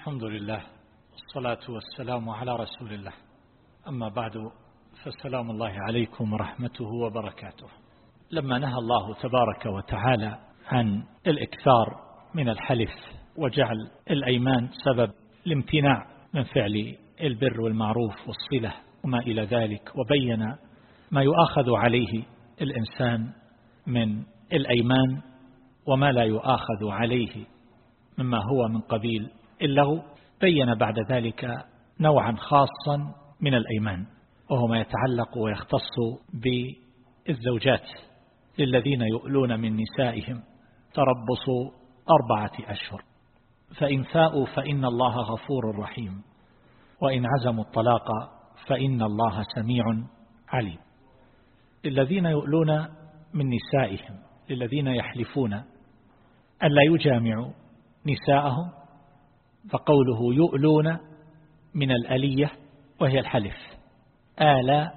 الحمد لله والصلاة والسلام على رسول الله. أما بعد فالسلام الله عليكم ورحمته وبركاته. لما نهى الله تبارك وتعالى عن الإكثار من الحلف وجعل الأيمان سبب الامتناع من فعل البر والمعروف والصلة وما إلى ذلك وبين ما يؤاخذ عليه الإنسان من الأيمان وما لا يؤاخذ عليه مما هو من قبيل اللغو بين بعد ذلك نوعا خاصا من الأيمان وهو ما يتعلق ويختص بالزوجات للذين يؤلون من نسائهم تربص أربعة أشهر. فإن فاءوا فإن الله غفور رحيم وإن عزموا الطلاق فإن الله سميع عليم. للذين يؤلون من نسائهم للذين يحلفون أن لا يجامعوا نساءهم فقوله يؤلون من الألية وهي الحلف. آلا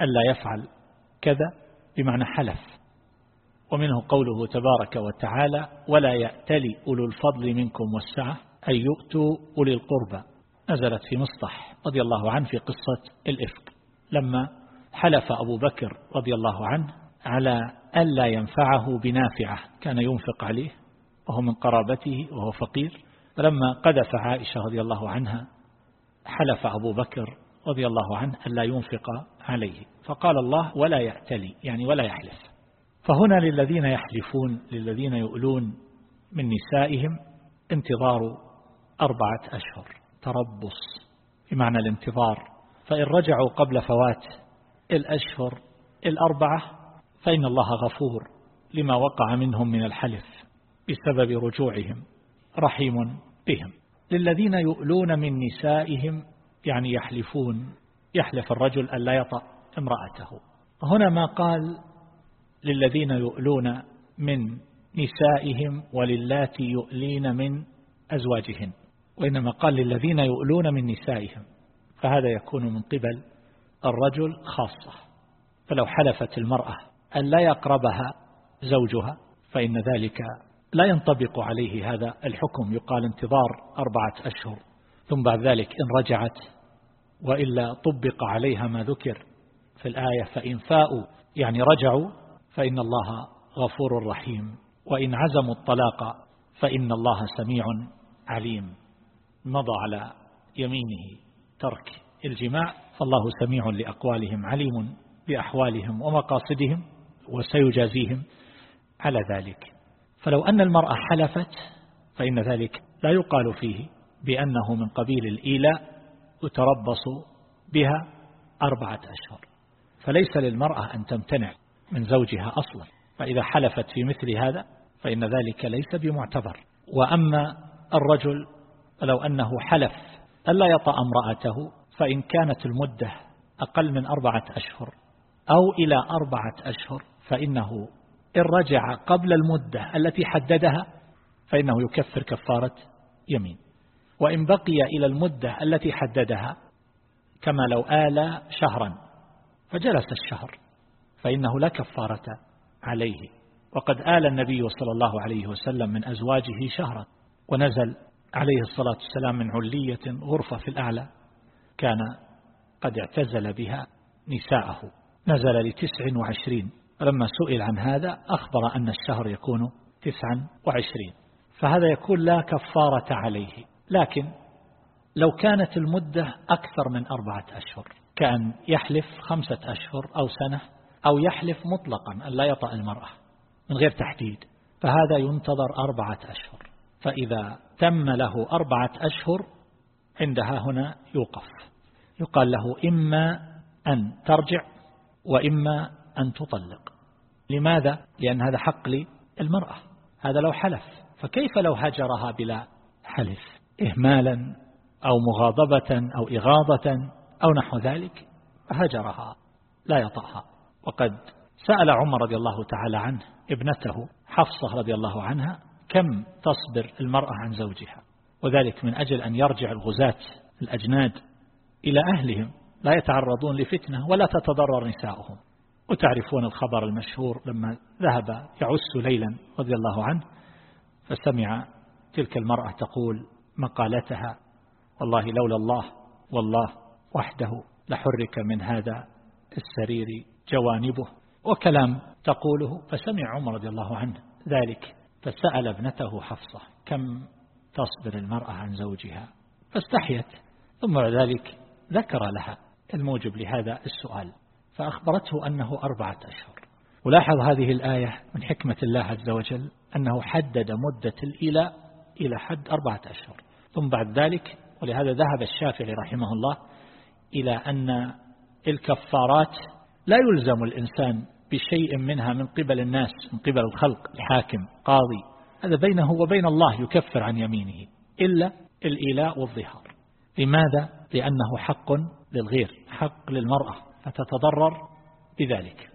ألا يفعل كذا بمعنى حلف. ومنه قوله تبارك وتعالى ولا يأتلي أولو الفضل منكم والسعة أن يؤتوا أولي القربى. نزلت في مصطح رضي الله عنه في قصة الإفك. لما حلف أبو بكر رضي الله عنه على ألا ينفعه بنافعة كان ينفق عليه وهو من قرابته وهو فقير. فلما قذف عائشة رضي الله عنها حلف أبو بكر رضي الله عنه ألا ينفق عليه. فقال الله ولا يأتلي يعني ولا يحلف. فهنا للذين يحلفون للذين يؤلون من نسائهم انتظار أربعة أشهر تربص. بمعنى الانتظار. فإن رجعوا قبل فوات الأشهر الأربعة فإن الله غفور لما وقع منهم من الحلف بسبب رجوعهم. رحيم بهم. للذين يؤلون من نسائهم يعني يحلفون يحلف الرجل أن لا يطأ امرأته. هنا ما قال للذين يؤلون من نسائهم وللاتي يؤلين من أزواجهن وإنما قال للذين يؤلون من نسائهم. فهذا يكون من قبل الرجل خاصة. فلو حلفت المرأة أن لا يقربها زوجها فإن ذلك لا ينطبق عليه هذا الحكم يقال انتظار أربعة أشهر. ثم بعد ذلك إن رجعت وإلا طبق عليها ما ذكر في الآية فإن فاءوا يعني رجعوا فإن الله غفور رحيم. وإن عزموا الطلاق فإن الله سميع عليم. مضى على يمينه ترك الجماع فالله سميع لأقوالهم عليم بأحوالهم ومقاصدهم وسيجازيهم على ذلك. فلو أن المرأة حلفت فإن ذلك لا يقال فيه بأنه من قبيل الإيلاء يتربص بها أربعة أشهر. فليس للمرأة أن تمتنع من زوجها أصلا. فإذا حلفت في مثل هذا فإن ذلك ليس بمعتبر. وأما الرجل لو أنه حلف ألا يطأ امرأته فإن كانت المدة أقل من أربعة أشهر أو إلى أربعة أشهر فإنه إن رجع قبل المدة التي حددها فإنه يكفر كفارة يمين. وإن بقي إلى المدة التي حددها كما لو آل شهرا فجلس الشهر فإنه لا كفارة عليه. وقد آل النبي صلى الله عليه وسلم من أزواجه شهرا ونزل عليه الصلاة والسلام من علية غرفة في الأعلى كان قد اعتزل بها نساءه. نزل لتسع وعشرين فلما سئل عن هذا أخبر أن الشهر يكون تسعا وعشرين. فهذا يكون لا كفارة عليه. لكن لو كانت المدة أكثر من أربعة أشهر كأن يحلف خمسة أشهر أو سنة أو يحلف مطلقا أن لا يطأ المرأة من غير تحديد فهذا ينتظر أربعة أشهر. فإذا تم له أربعة أشهر عندها هنا يوقف. يقال له إما أن ترجع وإما أن تطلق. لماذا؟ لأن هذا حق للمرأة. هذا لو حلف. فكيف لو هجرها بلا حلف؟ إهمالا أو مغاضبة أو إغاظة أو نحو ذلك هجرها لا يطأها. وقد سأل عمر رضي الله تعالى عنه ابنته حفصة رضي الله عنها كم تصبر المرأة عن زوجها. وذلك من أجل أن يرجع الغزاة الأجناد إلى أهلهم لا يتعرضون لفتنة ولا تتضرر نساؤهم. وتعرفون الخبر المشهور لما ذهب يعس ليلا رضي الله عنه فسمع تلك المرأة تقول مقالتها والله لولا الله والله وحده لحرك من هذا السرير جوانبه. وكلام تقوله فسمع عمر رضي الله عنه ذلك فسأل ابنته حفصة كم تصبر المرأة عن زوجها؟ فاستحيت ثم ذلك ذكر لها. الموجب لهذا السؤال. فأخبرته أنه أربعة أشهر. ولاحظ هذه الآية من حكمة الله عز وجل أنه حدد مدة الإيلاء إلى حد أربعة أشهر. ثم بعد ذلك ولهذا ذهب الشافعي رحمه الله إلى أن الكفارات لا يلزم الإنسان بشيء منها من قبل الناس من قبل الخلق الحاكم قاضي. هذا بينه وبين الله يكفر عن يمينه إلا الإيلاء والظهار. لماذا؟ لأنه حق للغير حق للمرأة. فتتضرر بذلك.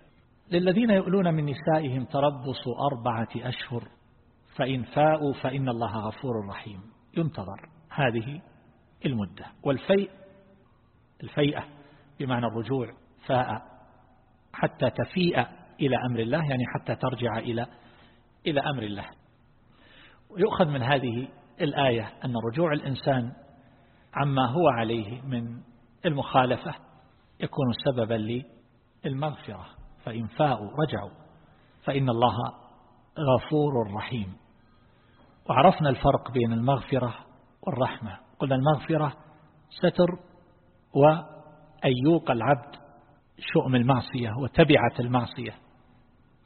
للذين يؤلون من نسائهم تربص أربعة أشهر فإن فاءوا فإن الله غفور رحيم. ينتظر هذه المدة. والفيء الفيئة بمعنى الرجوع فاء حتى تفيء إلى أمر الله يعني حتى ترجع إلى إلى أمر الله. ويؤخذ من هذه الآية أن رجوع الإنسان عما هو عليه من المخالفة يكون سببا للمغفرة فإن فاءوا رجعوا فإن الله غفور رحيم. وعرفنا الفرق بين المغفرة والرحمة. قلنا المغفرة ستر وأن العبد شؤم المعصية وتبعة المعصية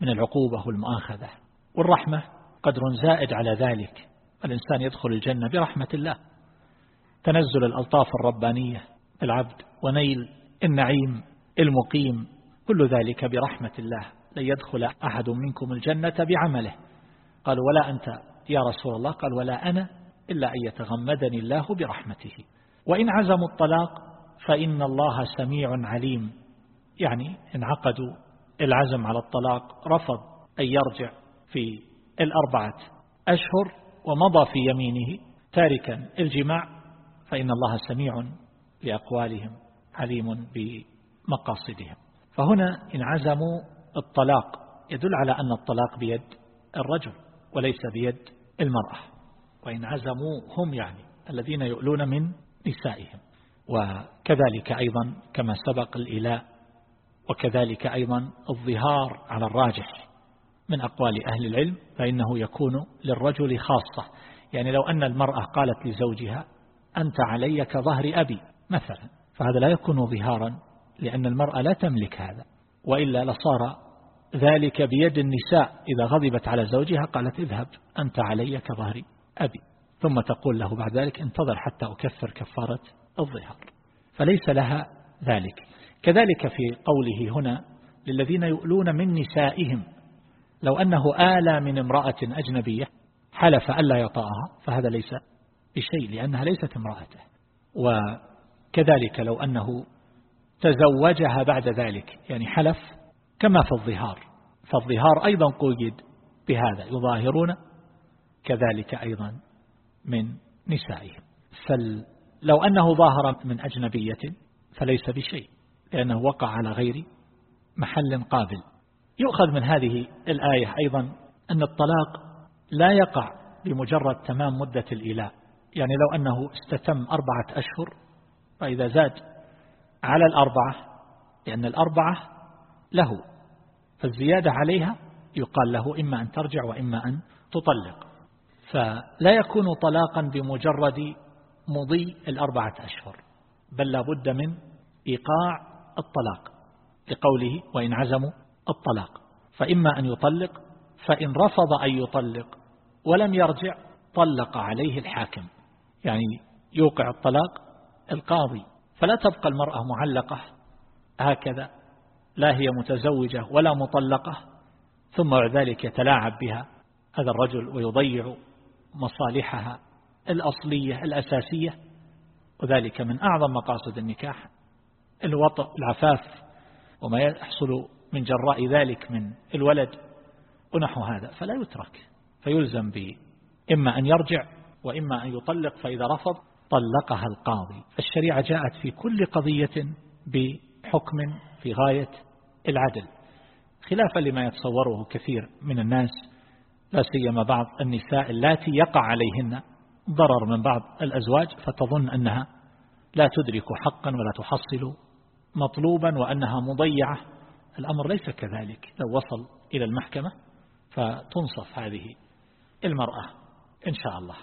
من العقوبة والمؤاخذة. والرحمة قدر زائد على ذلك. الإنسان يدخل الجنة برحمة الله. تنزل الألطاف الربانية العبد ونيل النعيم المقيم كل ذلك برحمة الله. لن يدخل أحد منكم الجنة بعمله. قال ولا أنت يا رسول الله؟ قال ولا أنا إلا أن يتغمدني الله برحمته. وإن عزموا الطلاق فإن الله سميع عليم. يعني انعقدوا العزم على الطلاق رفض أن يرجع في الأربعة أشهر ومضى في يمينه. تاركا الجماع فإن الله سميع لأقوالهم. عليم بمقاصدهم. فهنا إن عزموا الطلاق. يدل على أن الطلاق بيد الرجل وليس بيد المرأة. وإن عزموا هم يعني الذين يؤلون من نسائهم. وكذلك أيضا كما سبق الإلاء وكذلك أيضا الظهار على الراجح من أقوال أهل العلم فإنه يكون للرجل خاصة. يعني لو أن المرأة قالت لزوجها أنت علي كظهر أبي مثلا. فهذا لا يكون ظهارا لأن المرأة لا تملك هذا وإلا لصار ذلك بيد النساء. إذا غضبت على زوجها قالت اذهب أنت علي كظهر أبي. ثم تقول له بعد ذلك انتظر حتى أكفر كفارة الظهار. فليس لها ذلك. كذلك في قوله هنا للذين يؤلون من نسائهم لو أنه آلى من امرأة أجنبية حلف ألا يطأها فهذا ليس بشيء لأنها ليست امرأته. وكذلك لو أنه تزوجها بعد ذلك يعني حلف كما في الظهار. فالظهار أيضا قيد بهذا يظاهرون كذلك أيضا من نسائهم فلو أنه ظاهر من أجنبية فليس بشيء لأنه وقع على غير محل قابل. يؤخذ من هذه الآية أيضا أن الطلاق لا يقع بمجرد تمام مدة الإلاء يعني لو أنه استتم أربعة أشهر فإذا زاد على الأربعة لأن الأربعة له فالزيادة عليها يقال له إما أن ترجع وإما أن تطلق. فلا يكون طلاقا بمجرد مضي الأربعة أشهر بل لابد من إيقاع الطلاق لقوله وإن عزموا الطلاق. فإما أن يطلق فإن رفض أن يطلق ولم يرجع طلق عليه الحاكم. يعني يوقع الطلاق القاضي فلا تبقى المرأة معلقة هكذا لا هي متزوجة ولا مطلقة ثم بعد ذلك يتلاعب بها هذا الرجل ويضيع مصالحها الأصلية الأساسية وذلك من أعظم مقاصد النكاح الوطء العفاف وما يحصل من جراء ذلك من الولد ونحو هذا فلا يترك فيلزم به إما أن يرجع وإما أن يطلق فإذا رفض طلقها القاضي. الشريعة جاءت في كل قضية بحكم في غاية العدل. خلافا لما يتصوره كثير من الناس لا سيما بعض النساء اللاتي يقع عليهن ضرر من بعض الأزواج فتظن أنها لا تدرك حقا ولا تحصل مطلوبا وأنها مضيعة. الأمر ليس كذلك. لو وصل إلى المحكمة فتنصف هذه المرأة إن شاء الله.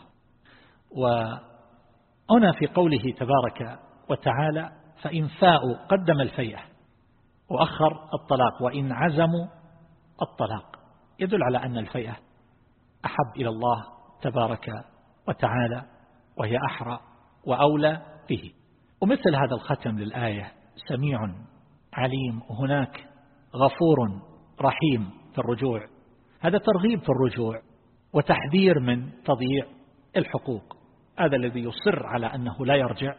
وهنا في قوله تبارك وتعالى فإن فاءوا قدم الفيئة وأخر الطلاق وإن عزموا الطلاق. يدل على أن الفيئة أحب إلى الله تبارك وتعالى وهي أحرى وأولى به. ومثل هذا الختم للآية سميع عليم هناك غفور رحيم في الرجوع. هذا ترغيب في الرجوع وتحذير من تضييع الحقوق. هذا الذي يصر على أنه لا يرجع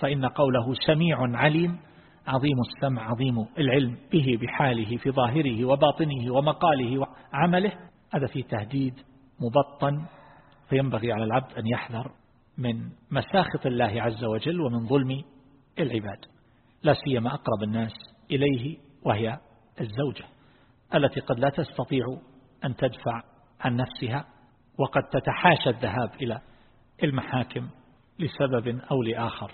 فإن قوله سميع عليم عظيم السمع عظيم العلم به بحاله في ظاهره وباطنه ومقاله وعمله هذا في تهديد مبطن فينبغي على العبد أن يحذر من مساخط الله عز وجل ومن ظلم العباد. لا سيما أقرب الناس إليه وهي الزوجة التي قد لا تستطيع أن تدفع عن نفسها وقد تتحاشى الذهاب إلى المحاكم لسبب أو لآخر.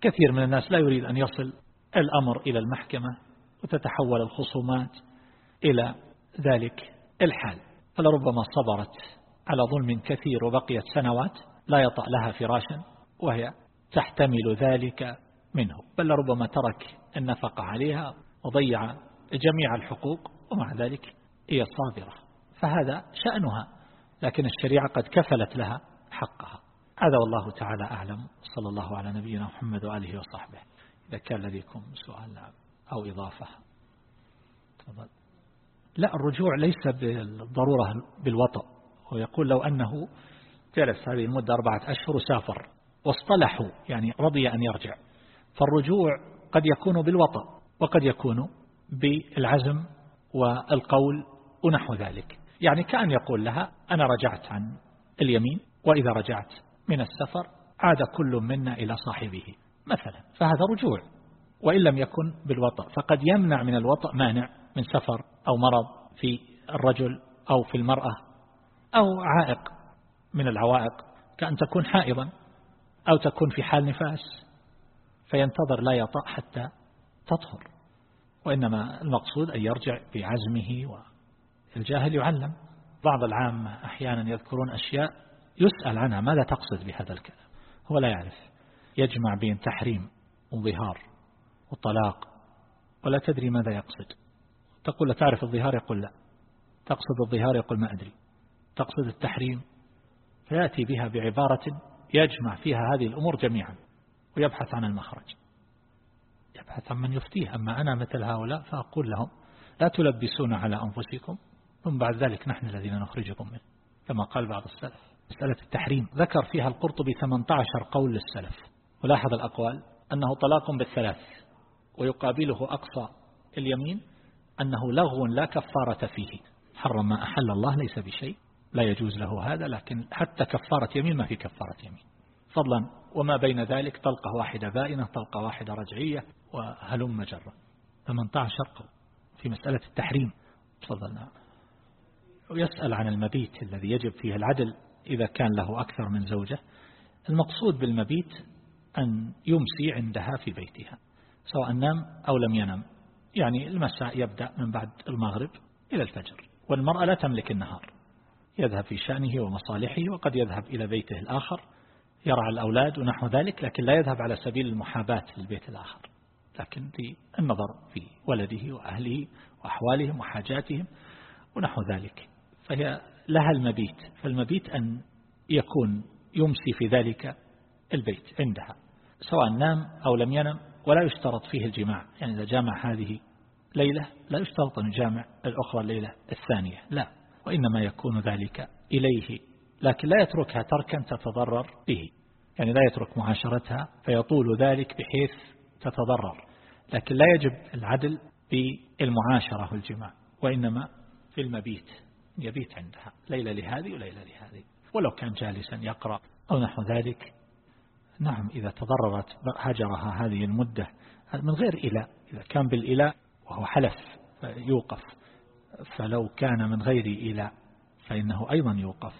كثير من الناس لا يريد أن يصل الأمر إلى المحكمة وتتحول الخصومات إلى ذلك الحال. فلربما صبرت على ظلم كثير وبقيت سنوات لا يطأ لها فراشا وهي تحتمل ذلك منه. بل لربما ترك النفقة عليها وضيع جميع الحقوق ومع ذلك هي صابرة. فهذا شأنها لكن الشريعة قد كفلت لها حقها. هذا والله تعالى أعلم. صلى الله على نبينا محمد وآله وصحبه. إذا كان لديكم سؤال أو إضافة تفضل. لا الرجوع ليس بالضرورة بالوطأ. ويقول لو أنه جلس هذه المدة أربعة أشهر وسافر واصطلحوا يعني رضي أن يرجع فالرجوع قد يكون بالوطأ وقد يكون بالعزم والقول ونحو ذلك. يعني كأن يقول لها أنا رجعت عن اليمين وإذا رجعت من السفر عاد كل منا إلى صاحبه مثلا فهذا رجوع. وإن لم يكن بالوطأ فقد يمنع من الوطأ مانع من سفر أو مرض في الرجل أو في المرأة أو عائق من العوائق كأن تكون حائضا أو تكون في حال نفاس فينتظر لا يطأ حتى تطهر. وإنما المقصود أن يرجع بعزمه والجاهل يعلم. بعض العامة أحيانا يذكرون أشياء يسأل عنها ماذا تقصد بهذا الكلام؟ هو لا يعرف. يجمع بين تحريم وظهار وطلاق ولا تدري ماذا يقصد. تقول لا تعرف الظهار؟ يقول لا. تقصد الظهار؟ يقول ما أدري. تقصد التحريم؟ فيأتي بها بعبارة يجمع فيها هذه الأمور جميعا ويبحث عن المخرج. يبحث عن من يفتيه. أما أنا مثل هؤلاء فأقول لهم لا تلبسون على أنفسكم ثم بعد ذلك نحن الذين نخرجكم منه كما قال بعض السلف. مسألة التحريم. ذكر فيها القرطبي 18 قول للسلف. ولاحظ الأقوال. أنه طلاق بالثلاث ويقابله أقصى اليمين أنه لغو لا كفارة فيه. حرم ما أحل الله ليس بشيء. لا يجوز له هذا لكن حتى كفارة يمين ما في كفارة يمين. فضلا وما بين ذلك؟ طلقة واحدة بائنة طلقة واحدة رجعية وهلم مجرة. 18 قول. في مسألة التحريم. تفضلنا. ويسأل عن المبيت الذي يجب فيه العدل. إذا كان له أكثر من زوجة المقصود بالمبيت أن يمسي عندها في بيتها سواء نام أو لم ينم يعني المساء يبدأ من بعد المغرب إلى الفجر والمرأة لا تملك النهار. يذهب في شأنه ومصالحه وقد يذهب إلى بيته الآخر يرعى الأولاد ونحو ذلك لكن لا يذهب على سبيل المحاباة للبيت الآخر. لكن للنظر في ولده وأهله وأحوالهم وحاجاتهم ونحو ذلك. فهي لها المبيت فالمبيت أن يكون يمسي في ذلك البيت عندها سواء نام أو لم ينم ولا يشترط فيه الجماع يعني إذا جامع هذه ليلة لا يشترط أن يجامع الأخرى الليلة الثانية لا وإنما يكون ذلك إليه لكن لا يتركها تركا تتضرر به يعني لا يترك معاشرتها فيطول ذلك بحيث تتضرر لكن لا يجب العدل بالمعاشرة والجماع وإنما في المبيت. يبيت عندها ليلة لهذه وليلة لهذه. ولو كان جالسا يقرأ أو نحو ذلك. نعم إذا تضررت هجرها هذه المدة من غير إلاء. إذا كان بالإلاء وهو حلف يوقف. فلو كان من غير إلاء فإنه أيضا يوقف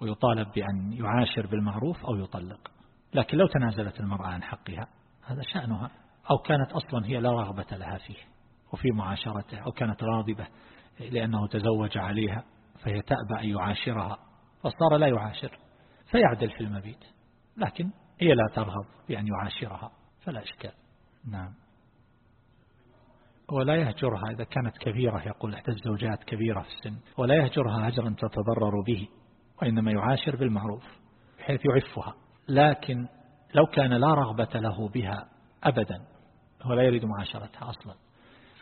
ويطالب بأن يعاشر بالمعروف أو يطلق. لكن لو تنازلت المرأة عن حقها هذا شأنها. أو كانت أصلا هي لا رغبة لها فيه وفي معاشرته أو كانت راغبة لأنه تزوج عليها. فهي تأبى أن يعاشرها فصار لا يعاشر فيعدل في المبيت لكن هي لا ترغب بأن يعاشرها فلا إشكال. نعم. ولا يهجرها إذا كانت كبيرة يقول إحدى الزوجات كبيرة في السن ولا يهجرها هجرا تتضرر به وإنما يعاشر بالمعروف بحيث يعفها. لكن لو كان لا رغبة له بها أبدا ولا يريد معاشرتها أصلا.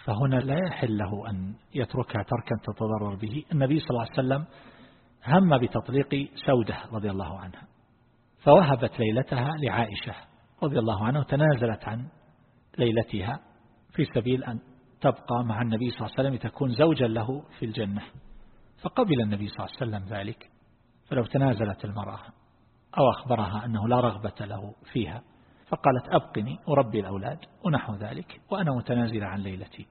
فهنا لا يحل له أن يتركها تركا تتضرر به. النبي صلى الله عليه وسلم هم بتطليق سودة رضي الله عنها فوهبت ليلتها لعائشة رضي الله عنها وتنازلت عن ليلتها في سبيل أن تبقى مع النبي صلى الله عليه وسلم تكون زوجا له في الجنة. فقبل النبي صلى الله عليه وسلم ذلك فلو تنازلت المرأة أو أخبرها أنه لا رغبة له فيها فقالت أبقني أربي الأولاد ونحو ذلك وأنا متنازل عن ليلتي.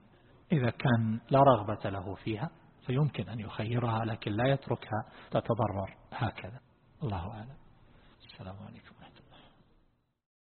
إذا كان لا رغبة له فيها فيمكن أن يخيرها لكن لا يتركها تتضرر هكذا. الله أعلم. السلام عليكم.